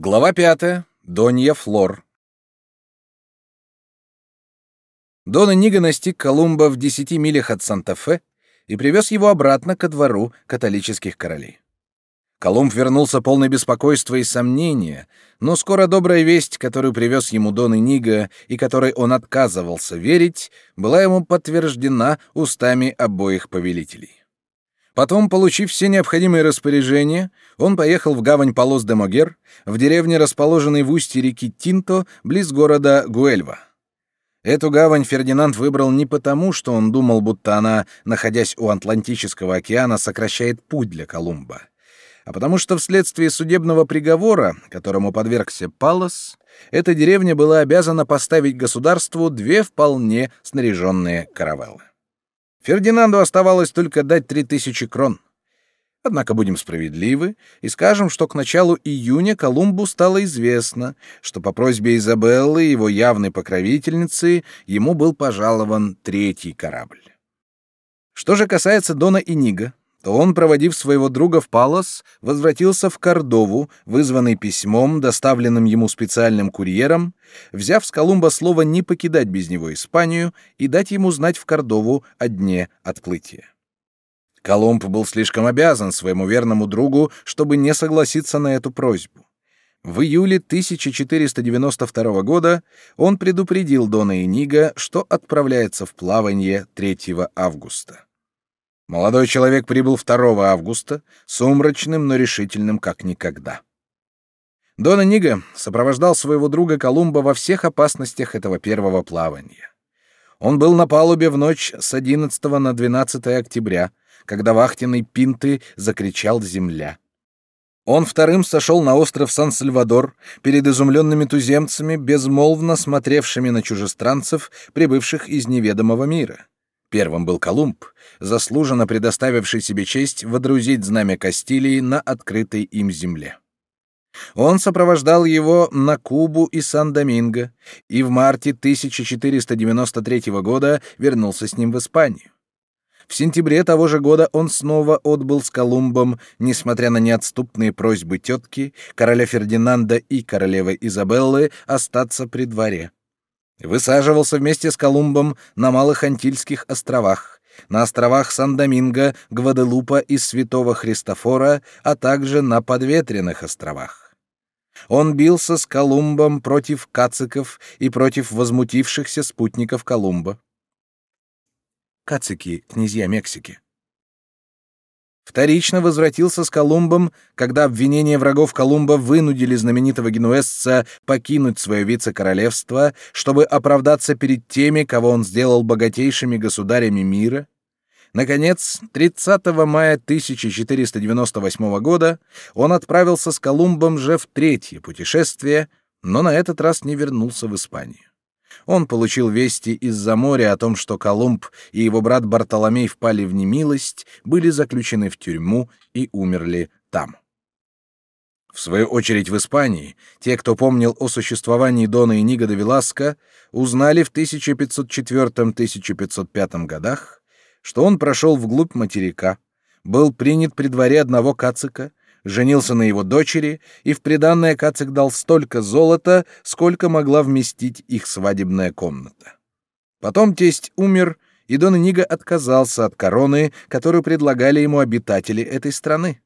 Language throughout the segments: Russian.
Глава пятая. Донья Флор. Дон Ниго настиг Колумба в десяти милях от Санта-Фе и привез его обратно ко двору католических королей. Колумб вернулся полный беспокойства и сомнения, но скоро добрая весть, которую привез ему Дон Ниго и которой он отказывался верить, была ему подтверждена устами обоих повелителей. Потом, получив все необходимые распоряжения, он поехал в гавань Палос-де-Могер, в деревне, расположенной в устье реки Тинто, близ города Гуэльва. Эту гавань Фердинанд выбрал не потому, что он думал, будто она, находясь у Атлантического океана, сокращает путь для Колумба, а потому что вследствие судебного приговора, которому подвергся Палос, эта деревня была обязана поставить государству две вполне снаряженные каравеллы. Фердинанду оставалось только дать три тысячи крон. Однако будем справедливы и скажем, что к началу июня Колумбу стало известно, что по просьбе Изабеллы, его явной покровительницы, ему был пожалован третий корабль. Что же касается Дона Инига, то он, проводив своего друга в Палос, возвратился в Кордову, вызванный письмом, доставленным ему специальным курьером, взяв с Колумба слово не покидать без него Испанию и дать ему знать в Кордову о дне отплытия. Колумб был слишком обязан своему верному другу, чтобы не согласиться на эту просьбу. В июле 1492 года он предупредил Дона Инига, что отправляется в плавание 3 августа. Молодой человек прибыл 2 августа, сумрачным, но решительным как никогда. Дона Нига сопровождал своего друга Колумба во всех опасностях этого первого плавания. Он был на палубе в ночь с 11 на 12 октября, когда вахтенный Пинты закричал «Земля!». Он вторым сошел на остров Сан-Сальвадор перед изумленными туземцами, безмолвно смотревшими на чужестранцев, прибывших из неведомого мира. Первым был Колумб, заслуженно предоставивший себе честь водрузить знамя Кастилии на открытой им земле. Он сопровождал его на Кубу и Сан-Доминго и в марте 1493 года вернулся с ним в Испанию. В сентябре того же года он снова отбыл с Колумбом, несмотря на неотступные просьбы тетки, короля Фердинанда и королевы Изабеллы остаться при дворе. Высаживался вместе с Колумбом на Малых Антильских островах, на островах Сан-Доминго, Гваделупа и Святого Христофора, а также на Подветренных островах. Он бился с Колумбом против кациков и против возмутившихся спутников Колумба. Кацики — князья Мексики. Вторично возвратился с Колумбом, когда обвинения врагов Колумба вынудили знаменитого генуэзца покинуть свое вице-королевство, чтобы оправдаться перед теми, кого он сделал богатейшими государями мира. Наконец, 30 мая 1498 года он отправился с Колумбом же в третье путешествие, но на этот раз не вернулся в Испанию. Он получил вести из-за моря о том, что Колумб и его брат Бартоломей впали в немилость, были заключены в тюрьму и умерли там. В свою очередь в Испании те, кто помнил о существовании Дона Иниго де Веласко, узнали в 1504-1505 годах, что он прошел вглубь материка, был принят при дворе одного кацика женился на его дочери, и в приданное Кацик дал столько золота, сколько могла вместить их свадебная комната. Потом тесть умер, и Дон Нига отказался от короны, которую предлагали ему обитатели этой страны.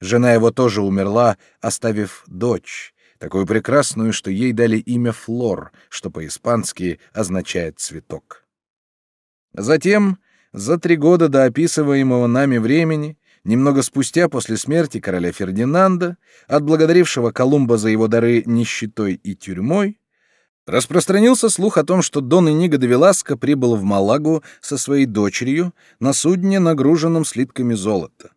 Жена его тоже умерла, оставив дочь, такую прекрасную, что ей дали имя Флор, что по-испански означает «цветок». Затем, за три года до описываемого нами времени, Немного спустя, после смерти короля Фердинанда, отблагодарившего Колумба за его дары нищетой и тюрьмой, распространился слух о том, что Дон Иниго де Веласко прибыл в Малагу со своей дочерью на судне, нагруженном слитками золота.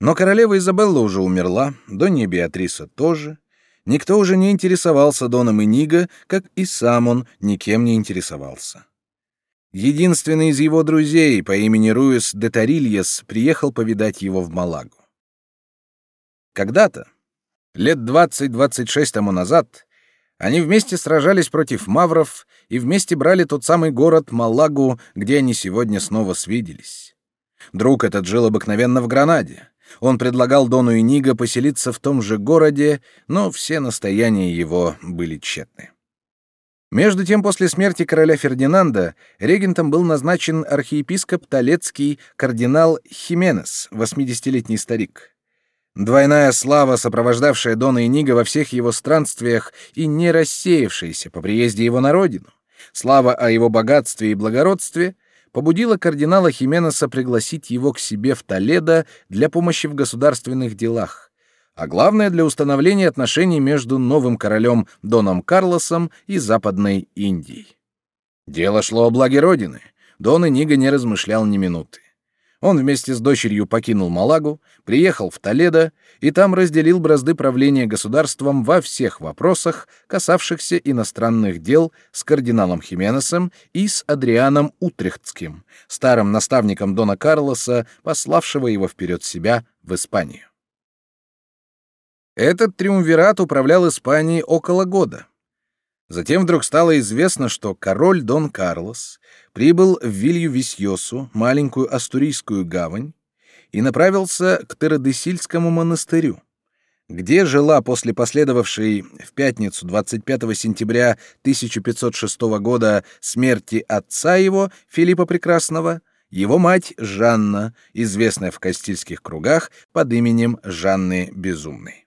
Но королева Изабелла уже умерла, Донья Беатриса тоже. Никто уже не интересовался Доном Иниго, как и сам он никем не интересовался. Единственный из его друзей по имени Руис де Тарильес приехал повидать его в Малагу. Когда-то, лет 20-26 тому назад, они вместе сражались против мавров и вместе брали тот самый город Малагу, где они сегодня снова свиделись. Друг этот жил обыкновенно в Гранаде. Он предлагал Дону Иниго поселиться в том же городе, но все настояния его были тщетны. Между тем, после смерти короля Фердинанда регентом был назначен архиепископ Толецкий кардинал Хименес, 80-летний старик. Двойная слава, сопровождавшая Дона Иниго во всех его странствиях и не рассеявшаяся по приезде его на родину, слава о его богатстве и благородстве, побудила кардинала Хименеса пригласить его к себе в Толедо для помощи в государственных делах, а главное для установления отношений между новым королем Доном Карлосом и Западной Индией. Дело шло о благе Родины. Дон Иниго не размышлял ни минуты. Он вместе с дочерью покинул Малагу, приехал в Толедо и там разделил бразды правления государством во всех вопросах, касавшихся иностранных дел с кардиналом Хименесом и с Адрианом Утрехтским, старым наставником Дона Карлоса, пославшего его вперед себя в Испанию. Этот триумвират управлял Испанией около года. Затем вдруг стало известно, что король Дон Карлос прибыл в Вилью-Висьосу, маленькую астурийскую гавань, и направился к Терадесильскому монастырю, где жила после последовавшей в пятницу 25 сентября 1506 года смерти отца его, Филиппа Прекрасного, его мать Жанна, известная в кастильских кругах под именем Жанны Безумной.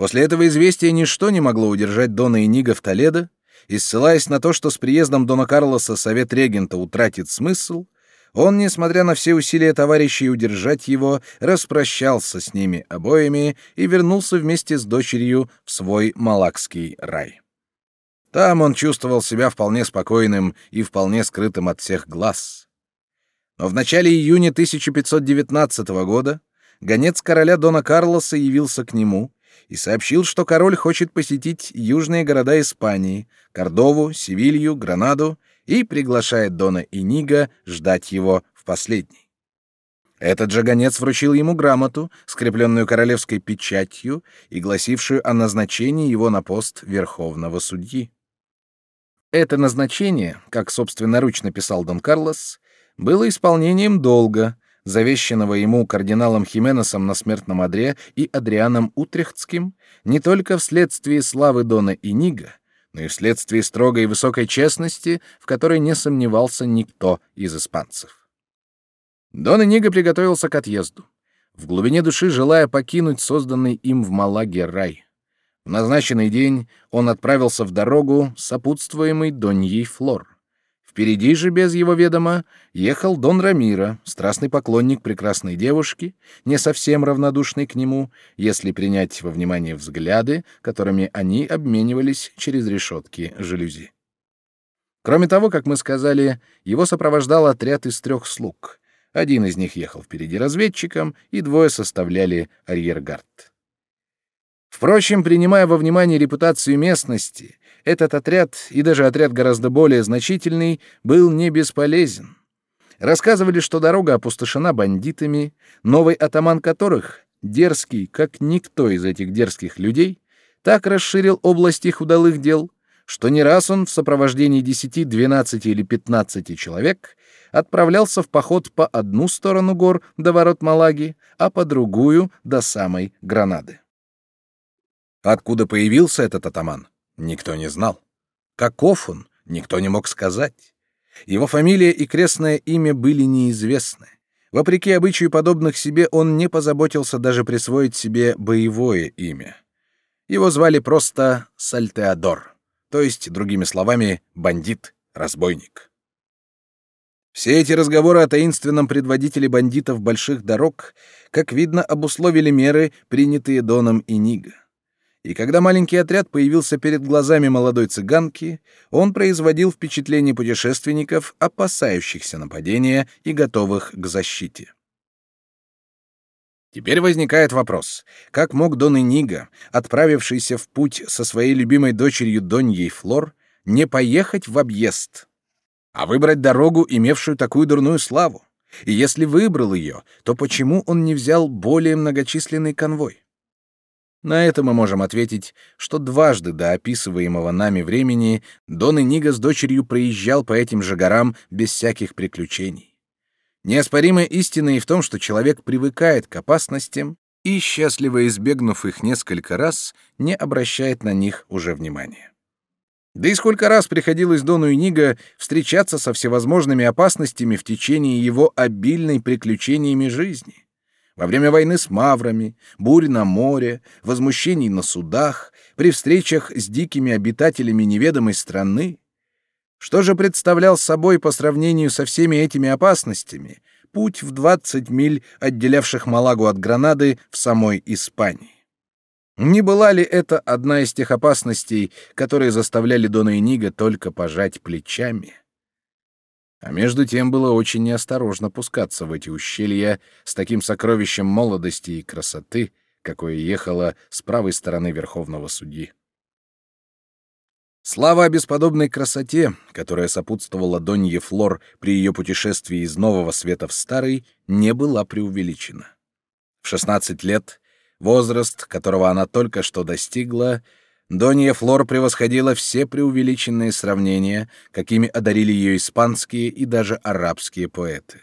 После этого известия ничто не могло удержать Дона Иниго в Толедо, и ссылаясь на то, что с приездом Дона Карлоса совет регента утратит смысл, он, несмотря на все усилия товарищей удержать его, распрощался с ними обоими и вернулся вместе с дочерью в свой малакский рай. Там он чувствовал себя вполне спокойным и вполне скрытым от всех глаз. Но в начале июня 1519 года гонец короля Дона Карлоса явился к нему и сообщил, что король хочет посетить южные города Испании, Кордову, Севилью, Гранаду и приглашает Дона Инига ждать его в последний. Этот же гонец вручил ему грамоту, скрепленную королевской печатью и гласившую о назначении его на пост верховного судьи. Это назначение, как собственноручно писал Дон Карлос, было исполнением долга, завещанного ему кардиналом Хименесом на смертном одре и Адрианом Утрехтским, не только вследствие славы Дона Инига, но и вследствие строгой и высокой честности, в которой не сомневался никто из испанцев. Дон Иниго приготовился к отъезду, в глубине души желая покинуть созданный им в Малаге рай. В назначенный день он отправился в дорогу, сопутствуемый Доньей Флор. Впереди же, без его ведома, ехал Дон Рамира, страстный поклонник прекрасной девушки, не совсем равнодушный к нему, если принять во внимание взгляды, которыми они обменивались через решетки жалюзи. Кроме того, как мы сказали, его сопровождал отряд из трех слуг. Один из них ехал впереди разведчиком, и двое составляли арьергард. Впрочем, принимая во внимание репутацию местности, этот отряд, и даже отряд гораздо более значительный, был не бесполезен. Рассказывали, что дорога опустошена бандитами, новый атаман которых, дерзкий, как никто из этих дерзких людей, так расширил область их удалых дел, что не раз он в сопровождении 10, 12 или 15 человек отправлялся в поход по одну сторону гор до ворот Малаги, а по другую до самой Гранады. Откуда появился этот атаман? Никто не знал. Каков он, никто не мог сказать. Его фамилия и крестное имя были неизвестны. Вопреки обычаю подобных себе, он не позаботился даже присвоить себе боевое имя. Его звали просто Сальтеадор, то есть, другими словами, бандит, разбойник. Все эти разговоры о таинственном предводителе бандитов больших дорог, как видно, обусловили меры, принятые Доном и Ниго и когда маленький отряд появился перед глазами молодой цыганки, он производил впечатление путешественников, опасающихся нападения и готовых к защите. Теперь возникает вопрос, как мог Дон Иниго, отправившийся в путь со своей любимой дочерью Доньей Флор, не поехать в объезд, а выбрать дорогу, имевшую такую дурную славу? И если выбрал ее, то почему он не взял более многочисленный конвой? На это мы можем ответить, что дважды до описываемого нами времени Дон Иниго с дочерью проезжал по этим же горам без всяких приключений. Неоспоримая истина и в том, что человек привыкает к опасностям и, счастливо избегнув их несколько раз, не обращает на них уже внимания. Да и сколько раз приходилось Дону Иниго встречаться со всевозможными опасностями в течение его обильной приключениями жизни. Во время войны с маврами, бурь на море, возмущений на судах, при встречах с дикими обитателями неведомой страны. Что же представлял собой по сравнению со всеми этими опасностями путь в 20 миль, отделявших Малагу от Гранады в самой Испании? Не была ли это одна из тех опасностей, которые заставляли Дона Иниго только пожать плечами? А между тем было очень неосторожно пускаться в эти ущелья с таким сокровищем молодости и красоты, какое ехало с правой стороны верховного судьи. Слава о бесподобной красоте, которая сопутствовала Донье Флор при ее путешествии из Нового Света в Старый, не была преувеличена. В 16 лет возраст, которого она только что достигла, Донья Флор превосходила все преувеличенные сравнения, какими одарили ее испанские и даже арабские поэты.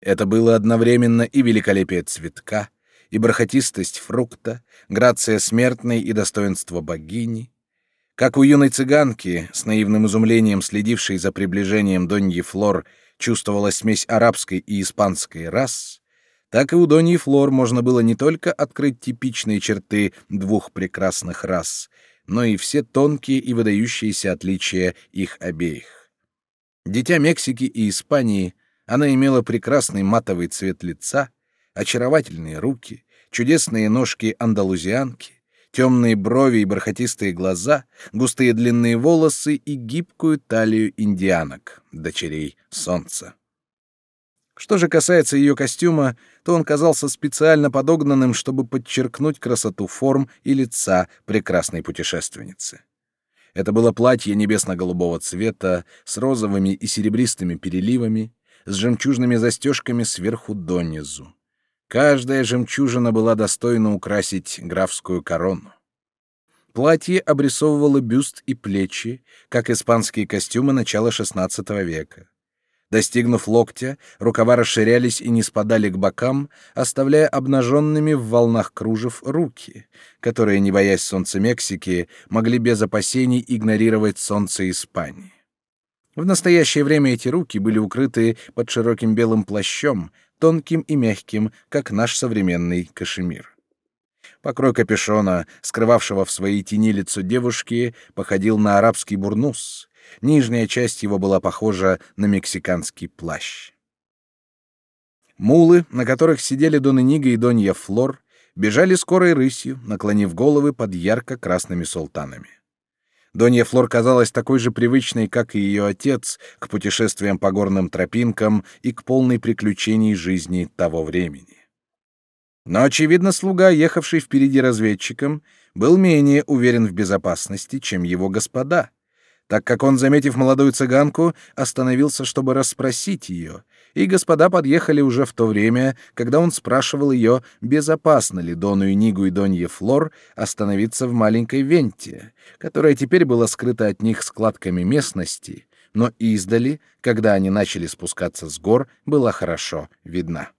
Это было одновременно и великолепие цветка, и бархатистость фрукта, грация смертной и достоинство богини. Как у юной цыганки, с наивным изумлением следившей за приближением Доньи Флор, чувствовала смесь арабской и испанской рас, так и у Доньи Флор можно было не только открыть типичные черты двух прекрасных рас, но и все тонкие и выдающиеся отличия их обеих. Дитя Мексики и Испании, она имела прекрасный матовый цвет лица, очаровательные руки, чудесные ножки андалузианки, темные брови и бархатистые глаза, густые длинные волосы и гибкую талию индианок, дочерей солнца. Что же касается ее костюма, то он казался специально подогнанным, чтобы подчеркнуть красоту форм и лица прекрасной путешественницы. Это было платье небесно-голубого цвета с розовыми и серебристыми переливами, с жемчужными застежками сверху донизу. Каждая жемчужина была достойна украсить графскую корону. Платье обрисовывало бюст и плечи, как испанские костюмы начала XVI века. Достигнув локтя, рукава расширялись и не спадали к бокам, оставляя обнаженными в волнах кружев руки, которые, не боясь солнца Мексики, могли без опасений игнорировать солнце Испании. В настоящее время эти руки были укрыты под широким белым плащом, тонким и мягким, как наш современный кашемир. Покрой капюшона, скрывавшего в своей тени лицо девушки, походил на арабский бурнус, Нижняя часть его была похожа на мексиканский плащ. Мулы, на которых сидели Дон Иниго и Донья Флор, бежали скорой рысью, наклонив головы под ярко-красными султанами. Донья Флор казалась такой же привычной, как и ее отец, к путешествиям по горным тропинкам и к полной приключений жизни того времени. Но, очевидно, слуга, ехавший впереди разведчиком, был менее уверен в безопасности, чем его господа так как он, заметив молодую цыганку, остановился, чтобы расспросить ее, и господа подъехали уже в то время, когда он спрашивал ее, безопасно ли Дону Нигу и Донье Флор остановиться в маленькой венте, которая теперь была скрыта от них складками местности, но издали, когда они начали спускаться с гор, была хорошо видна.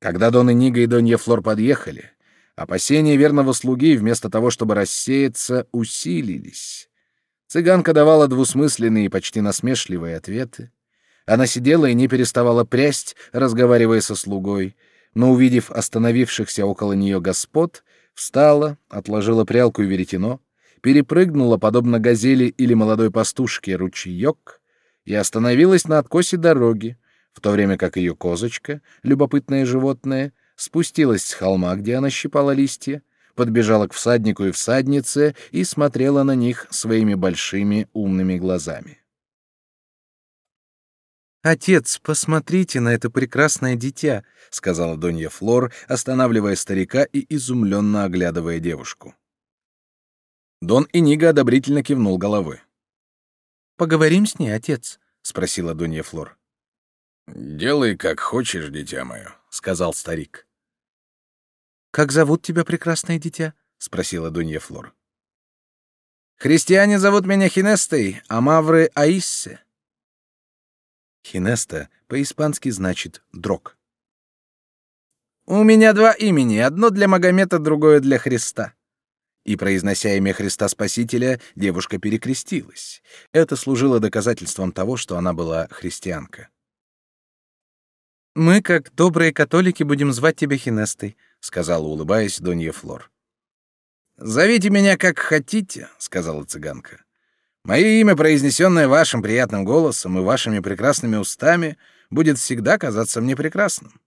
Когда Дон Нига и Донья Флор подъехали, опасения верного слуги, вместо того, чтобы рассеяться, усилились. Цыганка давала двусмысленные и почти насмешливые ответы. Она сидела и не переставала прясть, разговаривая со слугой, но, увидев остановившихся около нее господ, встала, отложила прялку и веретено, перепрыгнула, подобно газели или молодой пастушке, ручеек и остановилась на откосе дороги, в то время как ее козочка, любопытное животное, спустилась с холма, где она щипала листья, подбежала к всаднику и всаднице и смотрела на них своими большими умными глазами. «Отец, посмотрите на это прекрасное дитя», — сказала Донья Флор, останавливая старика и изумленно оглядывая девушку. Дон Иниго одобрительно кивнул головой. «Поговорим с ней, отец?» — спросила Донья Флор. «Делай, как хочешь, дитя мое», — сказал старик. «Как зовут тебя, прекрасное дитя?» — спросила Дунья Флор. «Христиане зовут меня Хинестой, а мавры — Аиссе». Хинеста по-испански значит «дрог». «У меня два имени, одно для Магомета, другое для Христа». И, произнося имя Христа Спасителя, девушка перекрестилась. Это служило доказательством того, что она была христианка. «Мы, как добрые католики, будем звать тебя Хинестой», — сказала, улыбаясь, Донья Флор. «Зовите меня как хотите», — сказала цыганка. «Мое имя, произнесенное вашим приятным голосом и вашими прекрасными устами, будет всегда казаться мне прекрасным».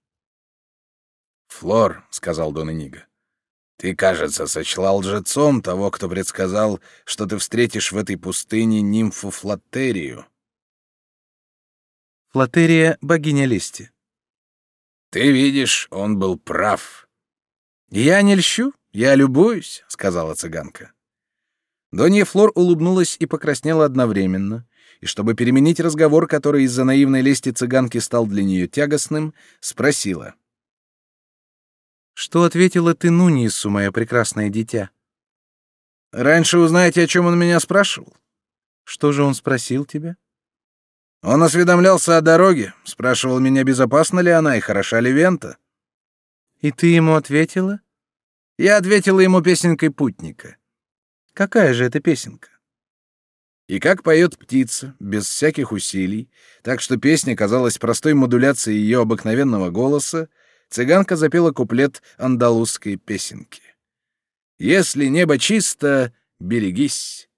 «Флор», — сказал Дон Эниго, — «ты, кажется, сочла лжецом того, кто предсказал, что ты встретишь в этой пустыне нимфу Флатерию». Флатерия — богиня лести. «Ты видишь, он был прав». «Я не льщу», «Я любуюсь», — сказала цыганка. Донья Флор улыбнулась и покраснела одновременно, и чтобы переменить разговор, который из-за наивной лести цыганки стал для нее тягостным, спросила. «Что ответила ты Нунису, мое прекрасное дитя?» «Раньше узнаете, о чем он меня спрашивал». «Что же он спросил тебя?» «Он осведомлялся о дороге, спрашивал меня, безопасна ли она и хороша ли Вента». «И ты ему ответила?» Я ответила ему песенкой путника. Какая же это песенка? И как поет птица, без всяких усилий, так что песня казалась простой модуляцией ее обыкновенного голоса, цыганка запела куплет андалузской песенки. «Если небо чисто, берегись.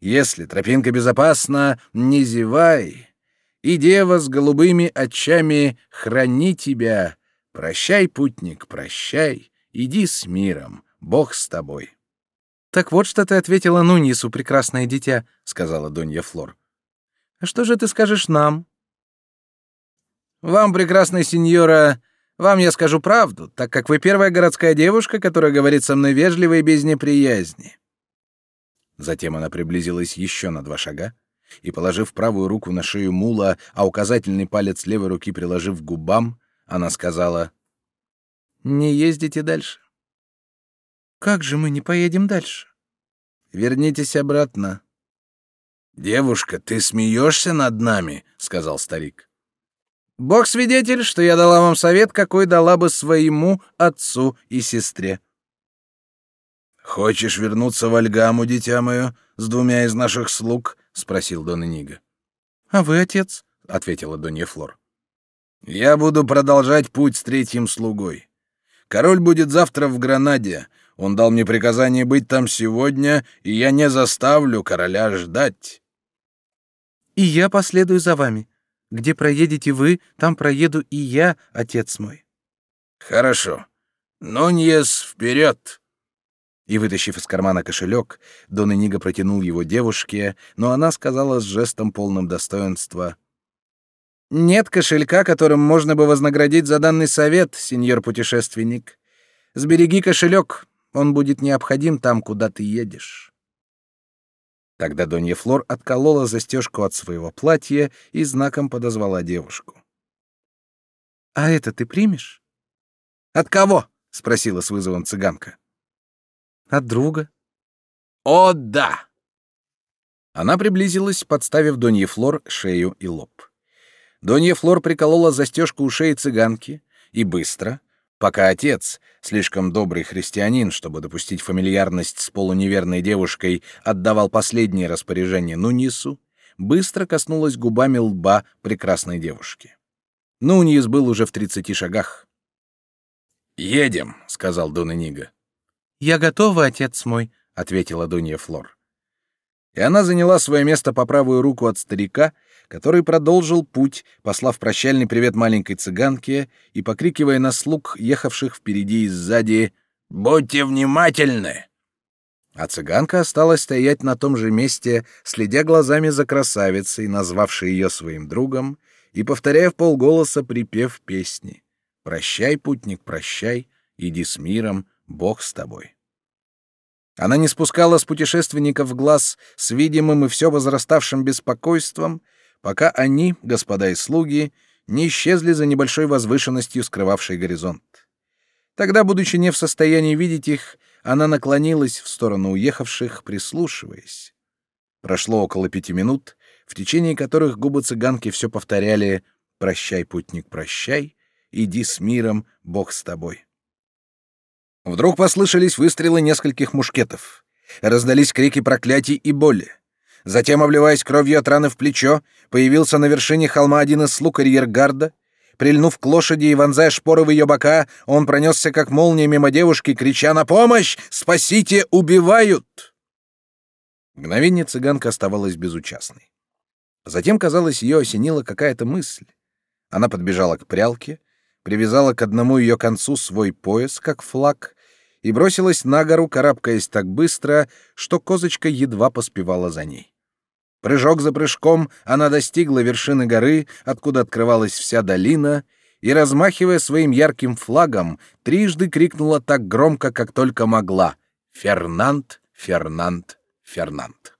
Если тропинка безопасна, не зевай. И дева с голубыми очами храни тебя. Прощай, путник, прощай. Иди с миром, Бог с тобой. Так вот что ты ответила Нунису, прекрасное дитя, сказала Донья Флор. А что же ты скажешь нам? Вам, прекрасная сеньора, вам я скажу правду, так как вы первая городская девушка, которая говорит со мной вежливо и без неприязни. Затем она приблизилась еще на два шага и, положив правую руку на шею мула, а указательный палец левой руки приложив к губам, она сказала: не ездите дальше. Как же мы не поедем дальше? Вернитесь обратно. Девушка, ты смеешься над нами, сказал старик. Бог свидетель, что я дала вам совет, какой дала бы своему отцу и сестре. Хочешь вернуться в Альгаму, дитя мое, с двумя из наших слуг? спросил Дон Нига. А вы, отец? ответила Донья Флор. Я буду продолжать путь с третьим слугой. Король будет завтра в Гранаде. Он дал мне приказание быть там сегодня, и я не заставлю короля ждать. И я последую за вами. Где проедете вы, там проеду и я, отец мой. Хорошо. Нуньес, вперед! И, вытащив из кармана кошелек, Дон Эниго протянул его девушке, но она сказала с жестом полным достоинства — нет кошелька, которым можно бы вознаградить за данный совет, сеньор путешественник. Сбереги кошелек, он будет необходим там, куда ты едешь. Тогда Донья Флор отколола застежку от своего платья и знаком подозвала девушку. «А это ты примешь?» «От кого?» — спросила с вызовом цыганка. «От друга». «О, да!» Она приблизилась, подставив Донье Флор шею и лоб. Донья Флор приколола застежку у шеи цыганки и быстро, пока отец, слишком добрый христианин, чтобы допустить фамильярность с полуневерной девушкой, отдавал последние распоряжения Нунису, быстро коснулась губами лба прекрасной девушки. Нунис был уже в тридцати шагах. «Едем», — сказал Дон Эниго. «Я готова, отец мой», — ответила Донья Флор. И она заняла свое место по правую руку от старика, который продолжил путь, послав прощальный привет маленькой цыганке и покрикивая на слуг, ехавших впереди и сзади «Будьте внимательны!». А цыганка осталась стоять на том же месте, следя глазами за красавицей, назвавшей ее своим другом, и повторяя в полголоса припев песни «Прощай, путник, прощай, иди с миром, Бог с тобой». Она не спускала с путешественников глаз с видимым и все возраставшим беспокойством, пока они, господа и слуги, не исчезли за небольшой возвышенностью, скрывавшей горизонт. Тогда, будучи не в состоянии видеть их, она наклонилась в сторону уехавших, прислушиваясь. Прошло около пяти минут, в течение которых губы цыганки все повторяли «Прощай, путник, прощай, иди с миром, Бог с тобой». Вдруг послышались выстрелы нескольких мушкетов. Раздались крики проклятий и боли. Затем, обливаясь кровью от раны в плечо, появился на вершине холма один из слуг арьергарда. Прильнув к лошади и вонзая шпоры в ее бока, он пронесся как молния мимо девушки, крича на помощь «Спасите! Убивают!» Мгновение цыганка оставалась безучастной. Затем, казалось, ее осенила какая-то мысль. Она подбежала к прялке, привязала к одному ее концу свой пояс, как флаг, и бросилась на гору, карабкаясь так быстро, что козочка едва поспевала за ней. Прыжок за прыжком она достигла вершины горы, откуда открывалась вся долина, и, размахивая своим ярким флагом, трижды крикнула так громко, как только могла «Фернанд, Фернанд, Фернанд».